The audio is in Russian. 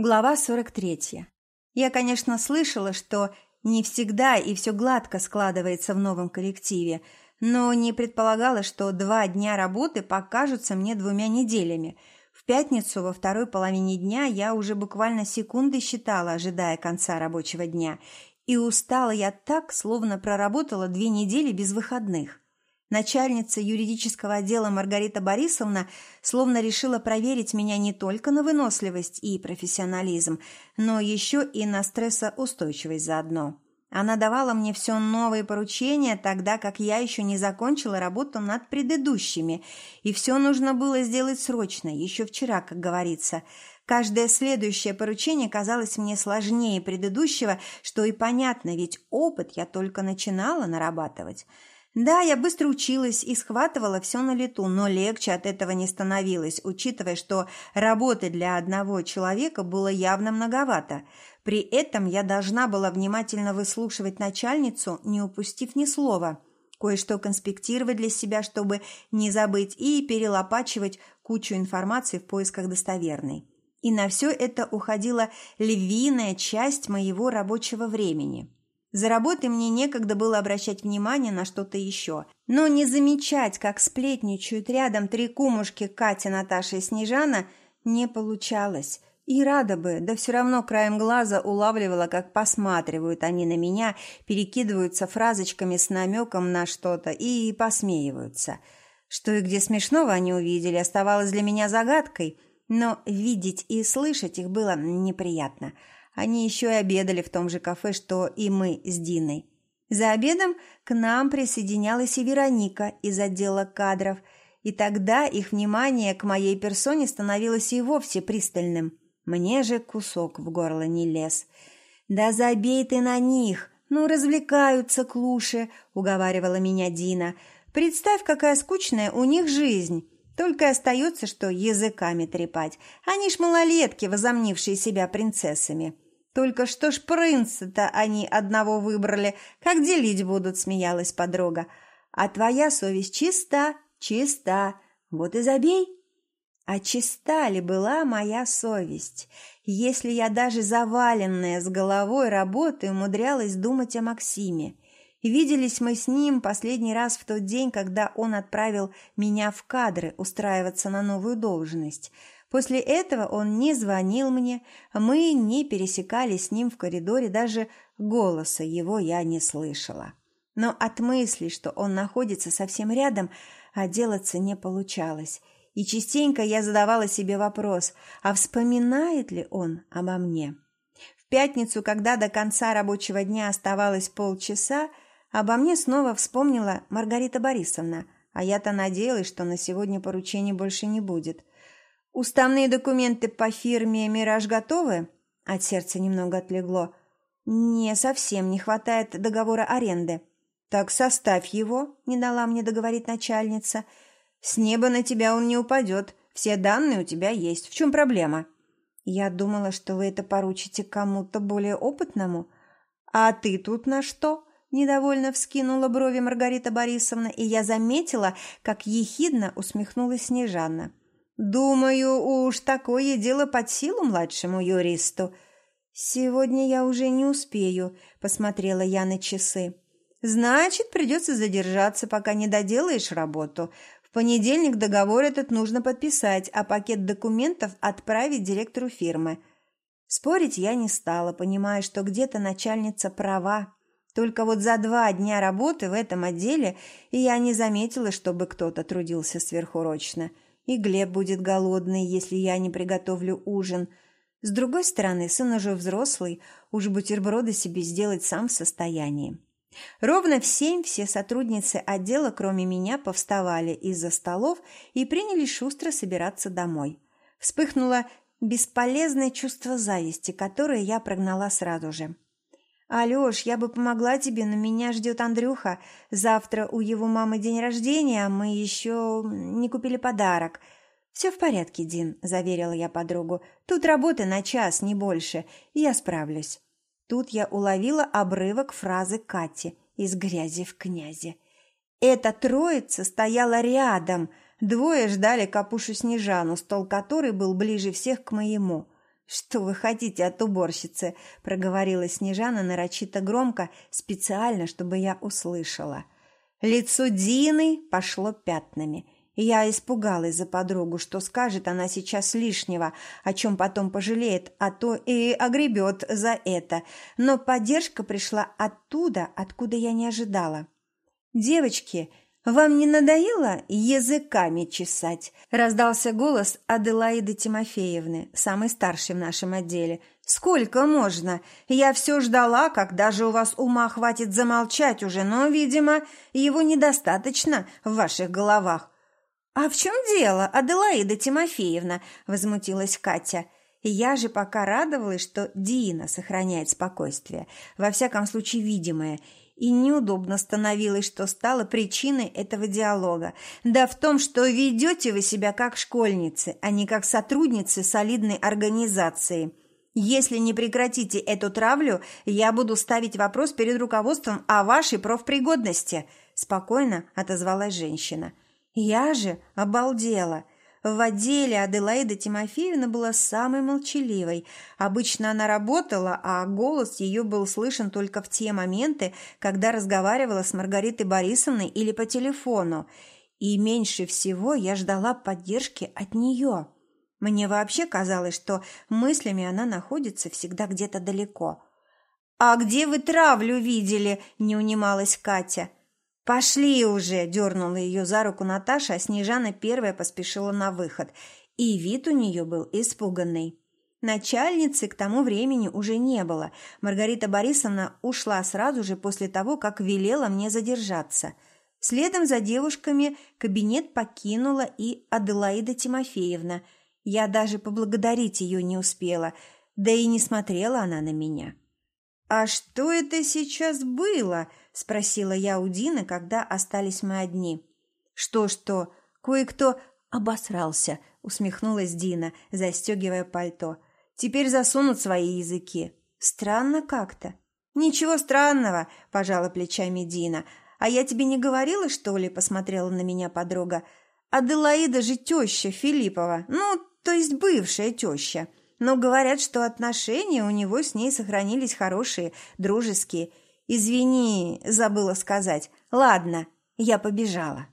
Глава 43. Я, конечно, слышала, что не всегда и все гладко складывается в новом коллективе, но не предполагала, что два дня работы покажутся мне двумя неделями. В пятницу во второй половине дня я уже буквально секунды считала, ожидая конца рабочего дня, и устала я так, словно проработала две недели без выходных. Начальница юридического отдела Маргарита Борисовна словно решила проверить меня не только на выносливость и профессионализм, но еще и на стрессоустойчивость заодно. Она давала мне все новые поручения, тогда как я еще не закончила работу над предыдущими, и все нужно было сделать срочно, еще вчера, как говорится. Каждое следующее поручение казалось мне сложнее предыдущего, что и понятно, ведь опыт я только начинала нарабатывать. Да, я быстро училась и схватывала все на лету, но легче от этого не становилось, учитывая, что работы для одного человека было явно многовато. При этом я должна была внимательно выслушивать начальницу, не упустив ни слова, кое-что конспектировать для себя, чтобы не забыть, и перелопачивать кучу информации в поисках достоверной. И на все это уходила львиная часть моего рабочего времени. За работой мне некогда было обращать внимание на что-то еще. Но не замечать, как сплетничают рядом три кумушки Катя, Наташа и Снежана, не получалось. И рада бы, да все равно краем глаза улавливала, как посматривают они на меня, перекидываются фразочками с намеком на что-то и посмеиваются. Что и где смешного они увидели, оставалось для меня загадкой, но видеть и слышать их было неприятно – они еще и обедали в том же кафе, что и мы с Диной. За обедом к нам присоединялась и Вероника из отдела кадров, и тогда их внимание к моей персоне становилось и вовсе пристальным. Мне же кусок в горло не лез. «Да забей ты на них! Ну, развлекаются клуши!» — уговаривала меня Дина. «Представь, какая скучная у них жизнь!» Только остается, что языками трепать. Они ж малолетки, возомнившие себя принцессами. Только что ж принца-то они одного выбрали. Как делить будут, смеялась подруга. А твоя совесть чиста, чиста. Вот и забей. А чиста ли была моя совесть, если я даже заваленная с головой работой умудрялась думать о Максиме? Виделись мы с ним последний раз в тот день, когда он отправил меня в кадры устраиваться на новую должность – После этого он не звонил мне, мы не пересекались с ним в коридоре, даже голоса его я не слышала. Но от мысли, что он находится совсем рядом, отделаться не получалось. И частенько я задавала себе вопрос, а вспоминает ли он обо мне? В пятницу, когда до конца рабочего дня оставалось полчаса, обо мне снова вспомнила Маргарита Борисовна, а я-то надеялась, что на сегодня поручений больше не будет. «Уставные документы по фирме «Мираж» готовы?» От сердца немного отлегло. «Не, совсем не хватает договора аренды». «Так составь его», — не дала мне договорить начальница. «С неба на тебя он не упадет. Все данные у тебя есть. В чем проблема?» «Я думала, что вы это поручите кому-то более опытному». «А ты тут на что?» Недовольно вскинула брови Маргарита Борисовна, и я заметила, как ехидно усмехнулась Снежанна. Думаю, уж такое дело под силу младшему юристу. Сегодня я уже не успею, посмотрела я на часы. Значит, придется задержаться, пока не доделаешь работу. В понедельник договор этот нужно подписать, а пакет документов отправить директору фирмы. Спорить я не стала, понимая, что где-то начальница права. Только вот за два дня работы в этом отделе я не заметила, чтобы кто-то трудился сверхурочно. И Глеб будет голодный, если я не приготовлю ужин. С другой стороны, сын уже взрослый, уж бутерброды себе сделать сам в состоянии. Ровно в семь все сотрудницы отдела, кроме меня, повставали из-за столов и принялись шустро собираться домой. Вспыхнуло бесполезное чувство зависти, которое я прогнала сразу же. «Алёш, я бы помогла тебе, но меня ждет Андрюха. Завтра у его мамы день рождения, а мы еще не купили подарок». «Все в порядке, Дин», – заверила я подругу. «Тут работы на час, не больше, я справлюсь». Тут я уловила обрывок фразы Кати «Из грязи в князи». Эта троица стояла рядом. Двое ждали Капушу Снежану, стол которой был ближе всех к моему – «Что вы хотите от уборщицы?» – проговорила Снежана нарочито громко, специально, чтобы я услышала. Лицо Дины пошло пятнами. Я испугалась за подругу, что скажет она сейчас лишнего, о чем потом пожалеет, а то и огребет за это. Но поддержка пришла оттуда, откуда я не ожидала. «Девочки, «Вам не надоело языками чесать?» – раздался голос Аделаиды Тимофеевны, самой старшей в нашем отделе. «Сколько можно? Я все ждала, когда же у вас ума хватит замолчать уже, но, видимо, его недостаточно в ваших головах». «А в чем дело, Аделаида Тимофеевна?» – возмутилась Катя. Я же пока радовалась, что Дина сохраняет спокойствие, во всяком случае видимое – и неудобно становилось, что стало причиной этого диалога. Да в том, что ведете вы себя как школьницы, а не как сотрудницы солидной организации. Если не прекратите эту травлю, я буду ставить вопрос перед руководством о вашей профпригодности», – спокойно отозвалась женщина. «Я же обалдела». В отделе Аделаида Тимофеевна была самой молчаливой. Обычно она работала, а голос ее был слышен только в те моменты, когда разговаривала с Маргаритой Борисовной или по телефону. И меньше всего я ждала поддержки от нее. Мне вообще казалось, что мыслями она находится всегда где-то далеко. «А где вы травлю видели?» – не унималась Катя – «Пошли уже!» – дернула ее за руку Наташа, а Снежана первая поспешила на выход. И вид у нее был испуганный. Начальницы к тому времени уже не было. Маргарита Борисовна ушла сразу же после того, как велела мне задержаться. Следом за девушками кабинет покинула и Аделаида Тимофеевна. Я даже поблагодарить ее не успела, да и не смотрела она на меня. «А что это сейчас было?» – спросила я у Дины, когда остались мы одни. «Что-что? Кое-кто обосрался», – усмехнулась Дина, застегивая пальто. «Теперь засунут свои языки. Странно как-то». «Ничего странного», – пожала плечами Дина. «А я тебе не говорила, что ли?» – посмотрела на меня подруга. «Аделаида же теща Филиппова, ну, то есть бывшая теща» но говорят, что отношения у него с ней сохранились хорошие, дружеские. Извини, забыла сказать. Ладно, я побежала.